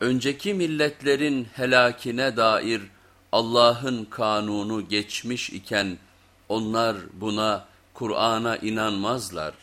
Önceki milletlerin helakine dair Allah'ın kanunu geçmiş iken onlar buna Kur'an'a inanmazlar.